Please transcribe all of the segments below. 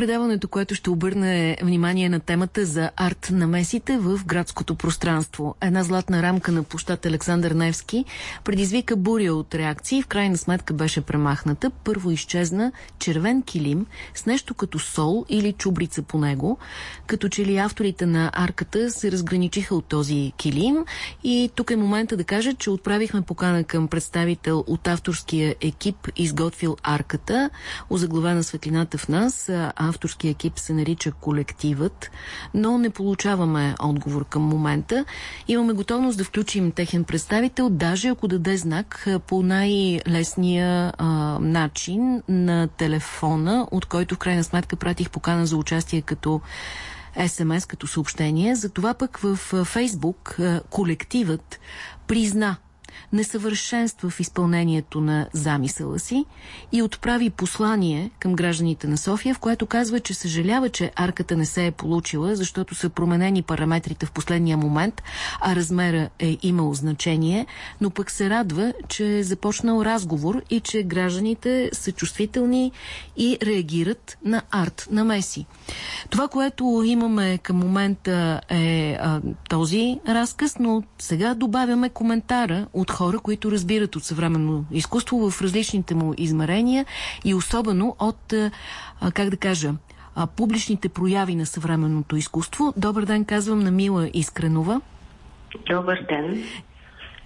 предаването, което ще обърне внимание на темата за арт на месите в градското пространство. Една златна рамка на площад Александър Невски предизвика буря от реакции. В крайна сметка беше премахната. Първо изчезна червен килим с нещо като сол или чубрица по него. Като че ли авторите на арката се разграничиха от този килим. И тук е момента да кажа, че отправихме покана към представител от авторския екип, изготвил арката, озаглавена светлината в нас. Авторския екип се нарича колективът, но не получаваме отговор към момента. Имаме готовност да включим техен представител, даже ако даде знак по най-лесния начин на телефона, от който в крайна сметка пратих покана за участие като СМС, като съобщение. Затова пък в Фейсбук колективът призна несъвършенства в изпълнението на замисъла си и отправи послание към гражданите на София, в което казва, че съжалява, че арката не се е получила, защото са променени параметрите в последния момент, а размера е имал значение, но пък се радва, че е започнал разговор и че гражданите са чувствителни и реагират на арт на Меси. Това, което имаме към момента е а, този разказ, но сега добавяме коментара от хора, които разбират от съвременно изкуство в различните му измерения и особено от, как да кажа, публичните прояви на съвременното изкуство. Добър ден, казвам на Мила Искренова. Добър ден.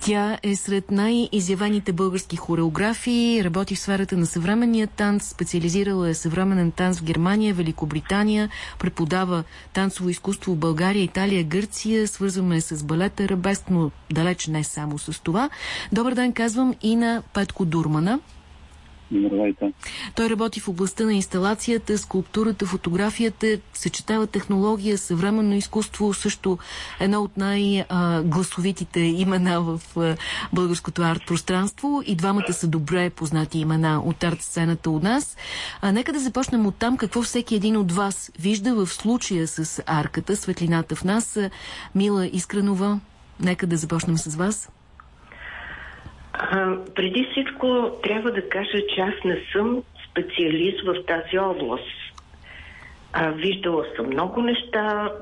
Тя е сред най-изявените български хореографии, работи в сферата на съвременния танц, специализирала е съвременен танц в Германия, Великобритания, преподава танцово изкуство в България, Италия, Гърция, свързваме с балета Рабест, но далеч не само с това. Добър ден, казвам и на Петко Дурмана. Здравейте. Той работи в областта на инсталацията, скулптурата, фотографията, съчетава технология, съвременно изкуство, също едно от най-гласовитите имена в българското арт-пространство. И двамата са добре познати имена от арт-сцената у нас. А, нека да започнем от там какво всеки един от вас вижда в случая с арката, светлината в нас. Мила Искренова, нека да започнем с вас. Преди всичко трябва да кажа, че аз не съм специалист в тази област. А, виждала съм много неща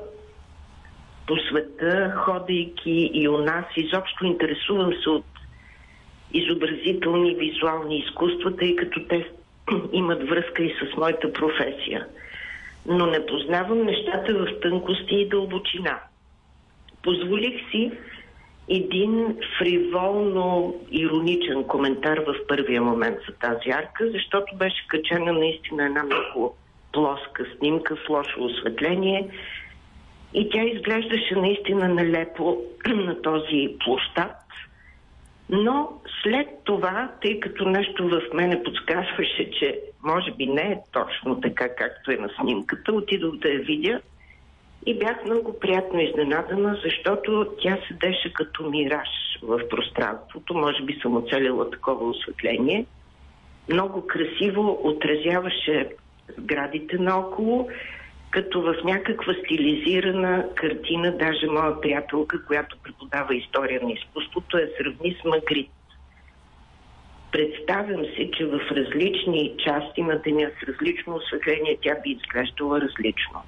по света, ходейки и у нас. Изобщо интересувам се от изобразителни визуални изкуства, тъй като те имат връзка и с моята професия. Но не познавам нещата в тънкости и дълбочина. Позволих си един фриволно ироничен коментар в първия момент за тази арка, защото беше качена наистина една много плоска снимка с лошо осветление и тя изглеждаше наистина нелепо на този площад. Но след това, тъй като нещо в мене подсказваше, че може би не е точно така, както е на снимката, отидох да я видя – и бях много приятно изненадана, защото тя седеше като мираж в пространството. Може би съм оцелила такова осветление. Много красиво отразяваше сградите наоколо, като в някаква стилизирана картина, даже моя приятелка, която преподава история на изкуството, е сравни с Магрит. Представям си, че в различни части на деня с различно осветление тя би изглеждала различно.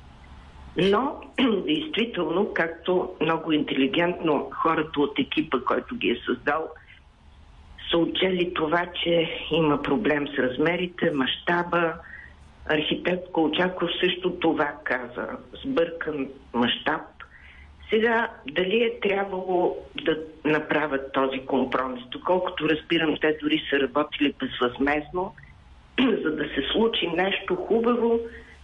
Но, действително, както много интелигентно хората от екипа, който ги е създал, са отчели това, че има проблем с размерите, мащаба. Архитект Колчаков също това каза. Сбъркан мащаб. Сега, дали е трябвало да направят този компромис? Доколкото разбирам, те дори са работили безвъзмезно, за да се случи нещо хубаво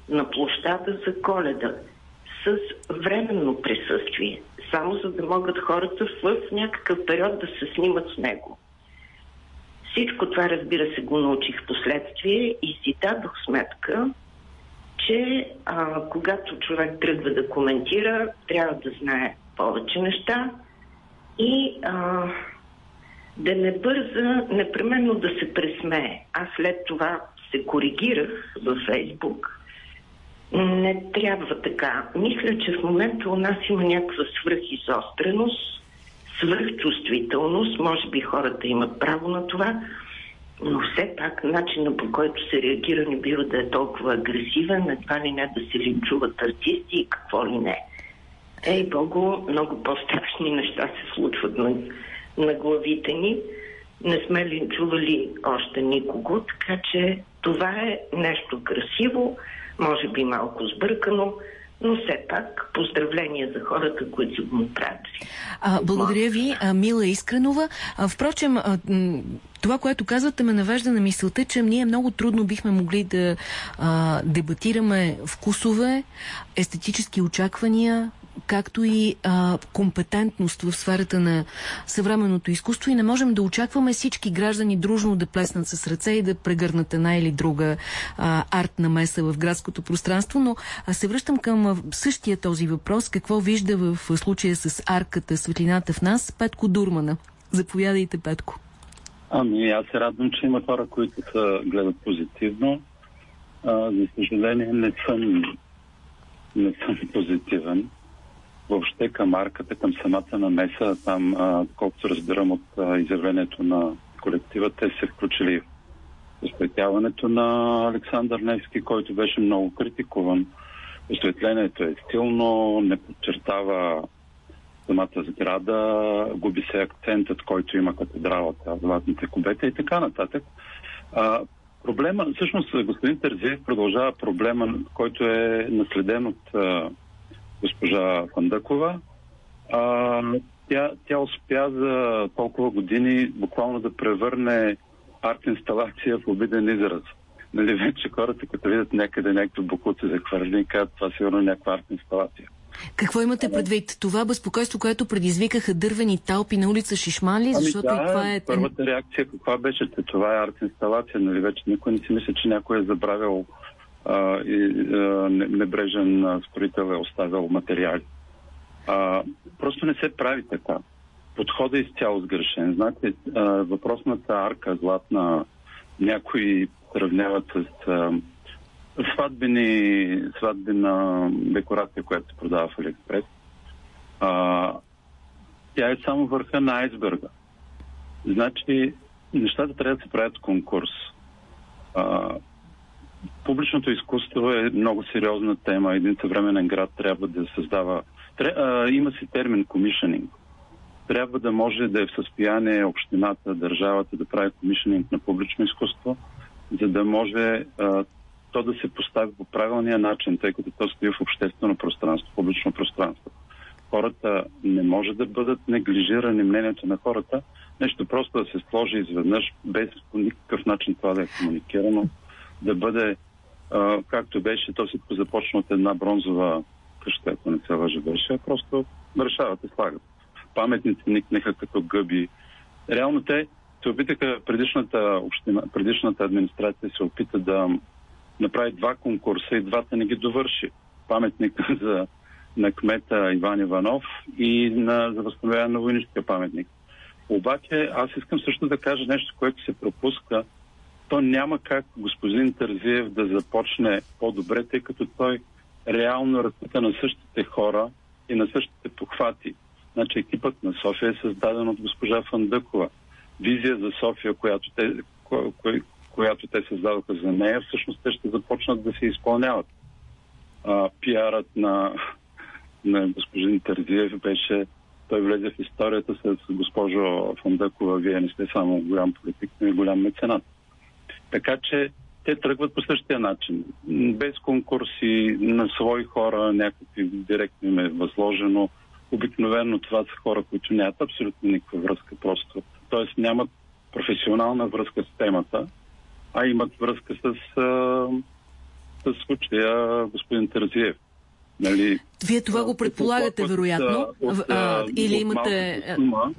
на площада за коледа с временно присъствие, само за да могат хората в някакъв период да се снимат с него. Всичко това, разбира се, го научих в последствие и си дадох сметка, че а, когато човек тръгва да коментира, трябва да знае повече неща и а, да не бърза непременно да се пресмее. Аз след това се коригирах във Фейсбук не трябва така. Мисля, че в момента у нас има някаква свръхизостреност, свръхчувствителност. Може би хората имат право на това. но все пак начина по който се реагира не бива да е толкова агресивен, едва ли не да се линчуват артисти и какво ли не. Ей, Богу, много по-страшни неща се случват на, на главите ни. Не сме линчували още никого, така че това е нещо красиво, може би малко сбъркано, но все пак поздравления за хората, които са го направили. А, благодаря ви, Мила Искренова. А, впрочем, а, това, което казвате, ме навежда на мисълта, че ние много трудно бихме могли да а, дебатираме вкусове, естетически очаквания, както и а, компетентност в сферата на съвременното изкуство и не можем да очакваме всички граждани дружно да плеснат с ръце и да прегърнат една или друга а, арт намеса в градското пространство, но а се връщам към същия този въпрос. Какво вижда в случая с арката Светлината в нас Петко Дурмана? Заповядайте, Петко. Ами, аз се радвам, че има хора, които са гледат позитивно. А, за съжаление, не съм, не съм позитивен въобще към марката, към самата намеса. Там, колкото разбирам от а, изявлението на колектива, те се включили в осветяването на Александър Невски, който беше много критикуван. Осветлението е стилно, не подчертава самата сграда, губи се акцентът, който има катедралата, златните кубета и така нататък. А, проблема, всъщност господин Терзиев продължава проблема, който е наследен от госпожа Фандъкова. А, тя, тя успя за толкова години буквално да превърне арт-инсталация в обиден израз. Нали, вече хората, като видят някъде някакви букуци за хвърли, казват, това сигурно е някаква арт-инсталация. Какво имате предвид? Това безпокойство, което предизвикаха дървени талпи на улица Шишмали, ами защото да, това е... Първата реакция каква беше? Това е арт-инсталация, нали? Вече никой не си мисля, че някой е забравил а, и а, небрежен строител е оставил материали. А, просто не се прави така. Подходът е изцяло сгрешен. Знаете, а, въпросната арка златна някои сравняват с а, сватбени, сватбена декорация, която се продава в Алиекспрес. А, тя е само върха на айсберга. Значи, нещата трябва да се правят конкурс. А, публичното изкуство е много сериозна тема. Един съвременен град трябва да създава... Тря... А, има си термин комишенинг. Трябва да може да е в състояние общината, държавата да прави комишенинг на публично изкуство, за да може а, то да се постави по правилния начин, тъй като то стои в обществено пространство, публично пространство. Хората не може да бъдат неглижирани мнението на хората, нещо просто да се сложи изведнъж, без по никакъв начин това да е комуникирано, да бъде а, както беше, то всичко започна от една бронзова къща, ако не се лъжа беше, просто решават и слагат. Паметници никнеха като гъби. Реално те се опитаха, предишната, община, предишната администрация се опита да направи два конкурса и двата не ги довърши. Паметника за, на кмета Иван Иванов и на, за възстановяване на войническия паметник. Обаче аз искам също да кажа нещо, което се пропуска то няма как господин Тързиев да започне по-добре, тъй като той реално разпита на същите хора и на същите похвати. Значи екипът на София е създаден от госпожа Фандъкова. Визия за София, която те, ко, ко, която те създадоха за нея, всъщност те ще започнат да се изпълняват. А, пиарът на, на господин Тързиев беше той влезе в историята с госпожо Фандъкова. Вие не сте само голям политик, но и голям меценат. Така че те тръгват по същия начин. Без конкурси на свои хора, някакви директно им е възложено. Обикновено това са хора, които нямат абсолютно никаква връзка просто. Тоест нямат професионална връзка с темата, а имат връзка с, с случая господин Тързиев. Нали, Вие това го предполагате, вероятно? От, от, а, или имате... Сума,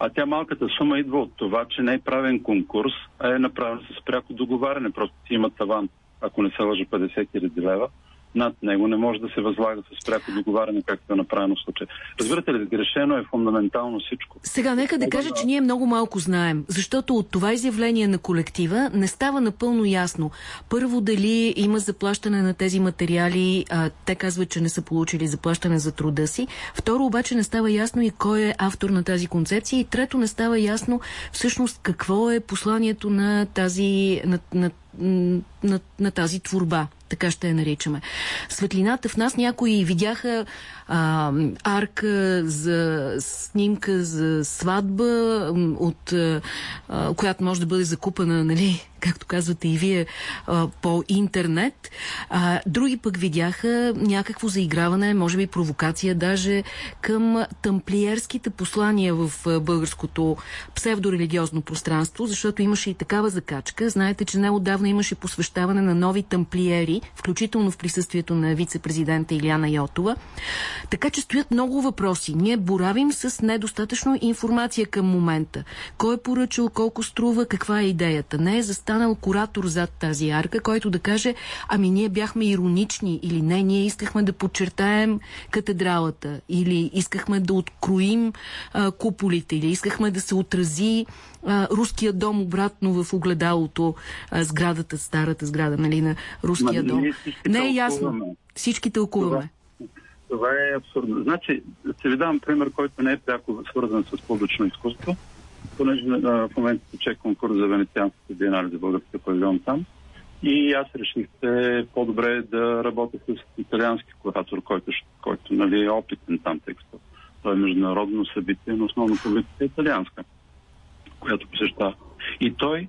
а тя малката сума идва от това, че не е правен конкурс, а е направен с пряко договаряне. Просто ти има таван, ако не се лъжа 50 хиляди лева. Над него, не може да се възлага с пряко договаряне, както е направено в случая. Разбирате ли, грешено е фундаментално всичко. Сега, нека да кажа, че ние много малко знаем, защото от това изявление на колектива не става напълно ясно. Първо, дали има заплащане на тези материали, а, те казват, че не са получили заплащане за труда си. Второ, обаче не става ясно и кой е автор на тази концепция. И трето, не става ясно всъщност какво е посланието на тази, на, на, на, на тази творба така ще я наричаме. Светлината в нас някои видяха а, арка за снимка за сватба, от, а, която може да бъде закупана, нали, както казвате и вие, а, по интернет. А, други пък видяха някакво заиграване, може би провокация даже към тамплиерските послания в българското псевдорелигиозно пространство, защото имаше и такава закачка. Знаете, че неодавна имаше посвещаване на нови тамплиери, включително в присъствието на вице-президента Иляна Йотова. Така че стоят много въпроси. Ние боравим с недостатъчно информация към момента. Кой е поръчал, колко струва, каква е идеята. Не е застанал куратор зад тази арка, който да каже, ами ние бяхме иронични или не, ние искахме да подчертаем катедралата или искахме да откроим а, куполите или искахме да се отрази а, руския дом обратно в огледалото, а, сградата, старата сграда, нали, на руския Ма, дом. Не е ясно. Всички тълкуваме. Това е абсурдно. Значи, ще ви дам пример, който не е пряко свързан с публично изкуство, понеже в момента тече конкурс за Венецианската биенале за българския павилион там. И аз реших, че по-добре да работя с италиански куратор, който, който нали, е опитен там, като той е международно събитие, но основно публиката е италианска, която посещава. И той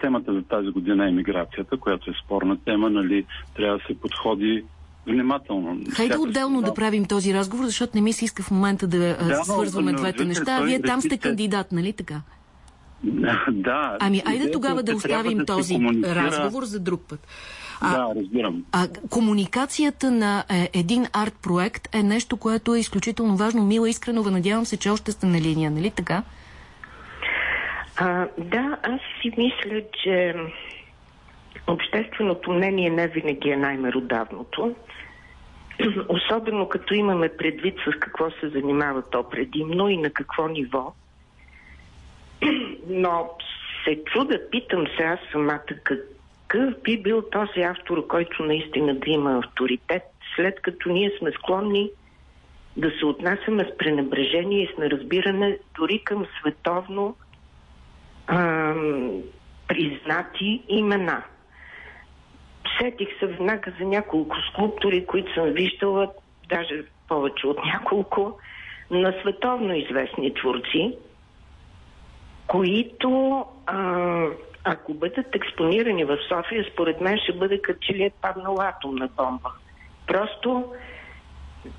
темата за тази година е миграцията, която е спорна тема, нали, трябва да се подходи внимателно. Хайде отделно да правим този разговор, защото не ми се иска в момента да, да свързваме но, двете неща. Вие там сте кандидат, нали така? Да. Ами, айде тогава да оставим да този комуникира... разговор за друг път. А, да, разбирам. А комуникацията на е, един арт-проект е нещо, което е изключително важно. Мила Искренова, надявам се, че още сте на линия, нали така? А, да, аз си мисля, че общественото мнение не винаги е най-меродавното. Особено като имаме предвид с какво се занимава то предимно и на какво ниво. Но се чуда, питам се аз самата, какъв би бил този автор, който наистина да има авторитет, след като ние сме склонни да се отнасяме с пренебрежение и с неразбиране дори към световно ам, признати имена. Сетих се веднага за няколко скулптури, които съм виждала, даже повече от няколко, на световно известни творци, които, а, ако бъдат експонирани в София, според мен ще бъде като че ли е паднала атомна бомба. Просто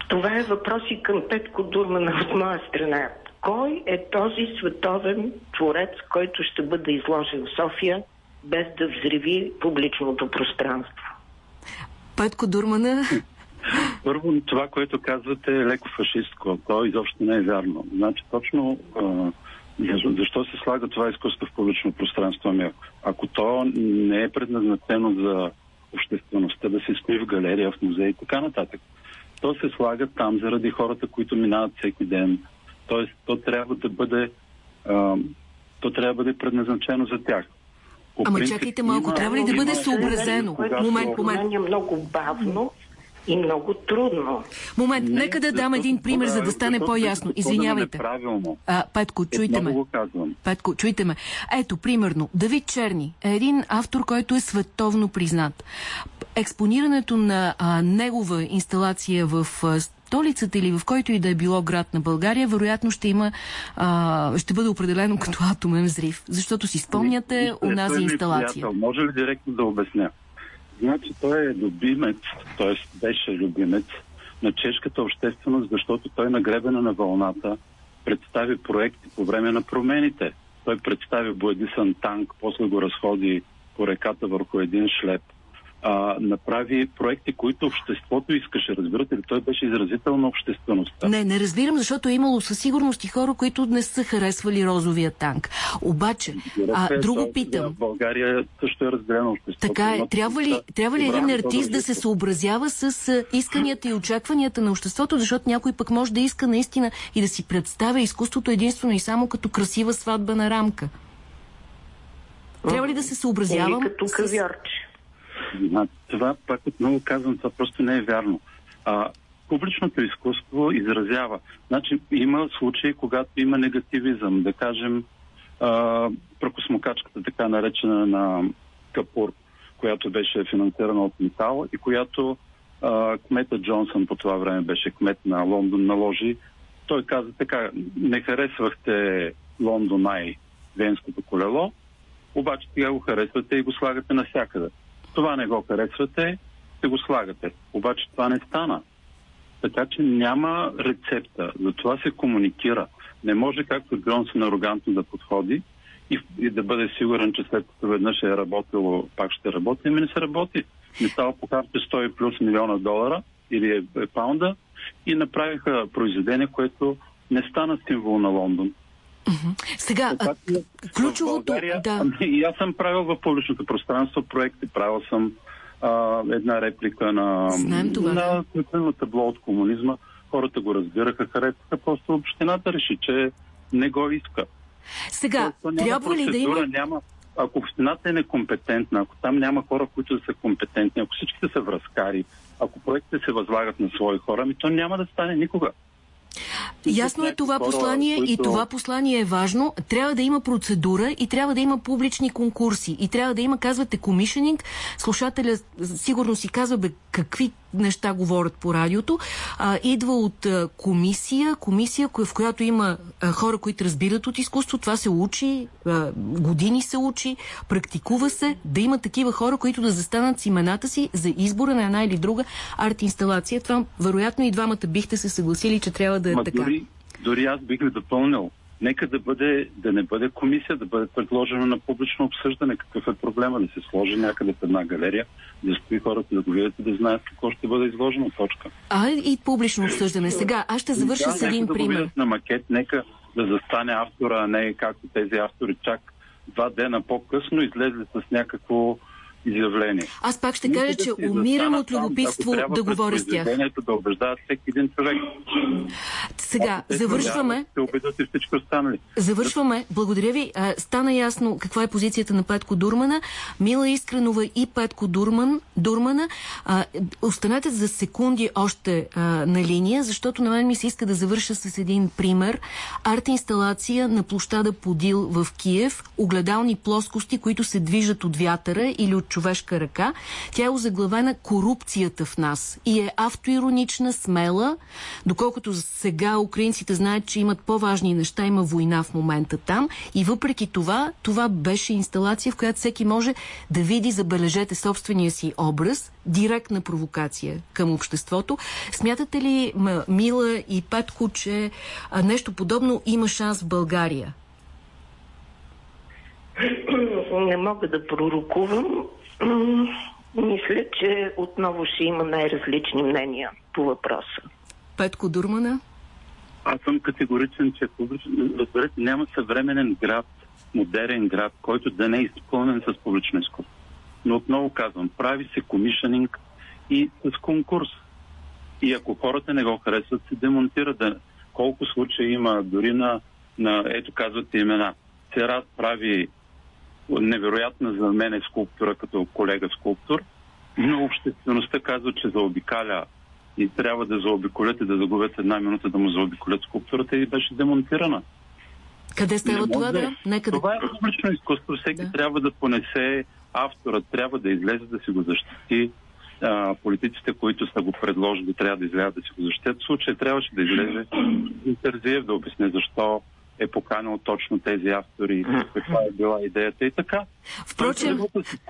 това е въпрос и към Петко Дурмана от моя страна. Кой е този световен творец, който ще бъде изложен в София, без да взриви публичното пространство? Петко Дурмана? Първо, това, което казвате е леко фашистко. То изобщо не е вярно. Значи, точно защо се слага това изкуство в публично пространство? Ами, ако то не е предназначено за обществеността да се стои в галерия, в музей и така нататък, то се слага там заради хората, които минават всеки ден. Тоест, то трябва да бъде, а, то трябва да бъде предназначено за тях. Ама принцип, чакайте малко, трябва ли да бъде съобразено? Момент, момент. Е много бавно и много трудно. Момент, не, нека да дам един пример, за да стане по-ясно. Извинявайте. А, Петко, чуйте ме. Петко, чуйте ме. Ето, примерно, Давид Черни е един автор, който е световно признат. Експонирането на а, негова инсталация в а, столицата или в който и да е било град на България, вероятно ще има, а, ще бъде определено като атомен взрив. Защото си спомняте онази инсталация. Може ли директно да обясня? Значи той е любимец, т.е. беше любимец на чешката общественост, защото той нагребена на вълната представи проекти по време на промените. Той представи боядисан танк, после го разходи по реката върху един шлеп. А, направи проекти, които обществото искаше. Разбирате ли? Той беше изразител на обществеността. Не, не разбирам, защото е имало със сигурност и хора, които не са харесвали розовия танк. Обаче, а, друго питам. В България също е разделено обществото. Така е. Трябва ли, трябва ли един артист да се съобразява с исканията и очакванията на обществото, защото някой пък може да иска наистина и да си представя изкуството единствено и само като красива сватбена рамка? Трябва ли да се съобразявам? Или като с... Това, пак отново казвам, това просто не е вярно. А, публичното изкуство изразява. Значи има случаи, когато има негативизъм, да кажем а, прокосмокачката, така наречена на Капур, която беше финансирана от Метал и която а, кмета Джонсън по това време беше кмет на Лондон, наложи. Той каза така, не харесвахте Лондон Ай, Венското колело, обаче сега го харесвате и го слагате навсякъде това не го харесвате, ще го слагате. Обаче това не стана. Така че няма рецепта. Затова се комуникира. Не може както Джонсън арогантно да подходи и, и да бъде сигурен, че след като веднъж е работило, пак ще работи. Ами не се работи. Не става покарте 100 плюс милиона долара или е, е паунда и направиха произведение, което не стана символ на Лондон. Сега, а, ключовото... България, да. Ами, и аз съм правил в публичното пространство проекти, правил съм а, една реплика на, Знаем това, на, да. табло от комунизма. Хората го разбираха, харесаха, просто общината реши, че не го иска. Сега, трябва ли да има... Няма, ако общината е некомпетентна, ако там няма хора, които да са компетентни, ако всичките са връзкари, ако проектите се възлагат на свои хора, ми то няма да стане никога. Ясно е това послание които... и това послание е важно. Трябва да има процедура и трябва да има публични конкурси. И трябва да има, казвате, комишенинг. Слушателя сигурно си казва, бе, какви неща говорят по радиото. А, идва от а, комисия, комисия, в която има а, хора, които разбират от изкуство. Това се учи, а, години се учи, практикува се. Да има такива хора, които да застанат с имената си за избора на една или друга арт-инсталация. Това, вероятно, и двамата бихте се съгласили, че трябва да е Ма така. Дори, дори аз бих ви допълнил. Нека да, бъде, да не бъде комисия, да бъде предложено на публично обсъждане. Какъв е проблема? Да се сложи някъде в една галерия, да стои хората да го видят и да знаят какво ще бъде изложено. Точка. А и публично обсъждане. Сега, аз ще завърша да, с един да пример. Да на макет, нека да застане автора, а не както тези автори чак два дена по-късно излезе с някакво изявление. Аз пак ще кажа, че умирам от любопитство там, да говоря с тях. да убеждават всеки един човек. Сега, завършваме. Ще убедят и всички останали. Завършваме. Благодаря ви. А, стана ясно каква е позицията на Петко Дурмана. Мила Искренова и Петко Дурман, Дурмана. А, останете за секунди още а, на линия, защото на мен ми се иска да завърша с един пример. Арт-инсталация на площада Подил в Киев. Огледални плоскости, които се движат от вятъра или от човешка ръка. Тя е озаглавена корупцията в нас и е автоиронична, смела, доколкото сега украинците знаят, че имат по-важни неща, има война в момента там и въпреки това, това беше инсталация, в която всеки може да види, забележете собствения си образ, директна провокация към обществото. Смятате ли, Мила и Петко, че нещо подобно има шанс в България? Не мога да пророкувам. Мисля, че отново ще има най-различни мнения по въпроса. Петко Дурмана? Аз съм категоричен, че разберете, няма съвременен град, модерен град, който да не е изпълнен с публично изкуство. Но отново казвам, прави се комишенинг и с конкурс. И ако хората не го харесват, се демонтира. Да, колко случаи има дори на, на ето казвате имена. Серат прави невероятна за мен е скулптура като колега скулптор, но обществеността казва, че заобикаля и трябва да заобиколят и да загубят една минута да му заобиколят скулптурата и беше демонтирана. Къде става това, да? Нека това е публично изкуство. Всеки да. трябва да понесе авторът, трябва да излезе да си го защити. А, политиците, които са го предложили, трябва да излязат да си го защитят. В случай трябваше да излезе Интерзиев да обясне защо е поканил точно тези автори, каква е била идеята и така. Впрочем,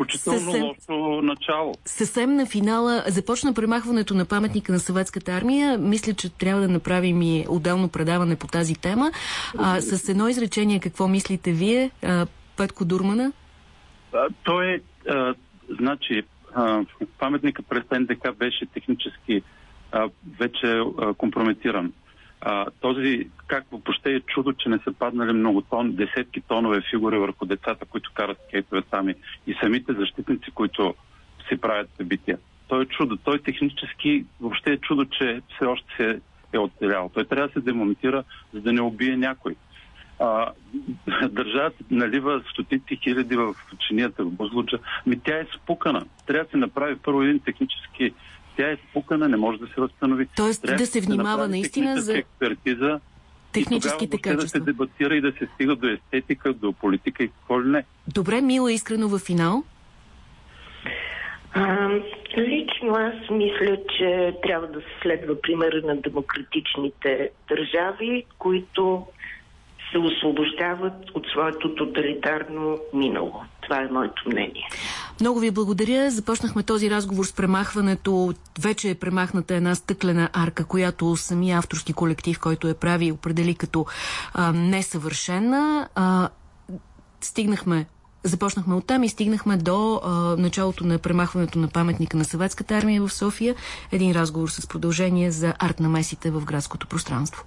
съвсем, лошо начало. Съвсем на финала започна премахването на паметника на съветската армия. Мисля, че трябва да направим и отделно предаване по тази тема. А, с едно изречение, какво мислите вие, а, Петко Дурмана? А, той е, а, значи, а, паметника през НДК беше технически а, вече а, компрометиран. А, този, как въобще е чудо, че не са паднали много тон, десетки тонове фигури върху децата, които карат скейтове сами и самите защитници, които си правят събития. Той е чудо. Той технически въобще е чудо, че все още се е оцелял. Той трябва да се демонтира, за да не убие някой. А, държавата налива стотици хиляди в чинията в Бузлуджа. Ми тя е спукана. Трябва да се направи първо един технически тя е спукана, не може да се възстанови. Тоест Трябва да се внимава да наистина за експертиза техническите и качества. да се дебатира и да се стига до естетика, до политика и какво ли не. Добре, Мила Искрено в финал. А, лично аз мисля, че трябва да се следва примера на демократичните държави, които се освобождават от своето тоталитарно минало. Това е моето мнение. Много ви благодаря. Започнахме този разговор с премахването. Вече е премахната една стъклена арка, която самия авторски колектив, който е прави, определи като а, несъвършена. А, стигнахме Започнахме оттам и стигнахме до а, началото на премахването на паметника на съветската армия в София. Един разговор с продължение за арт намесите в градското пространство.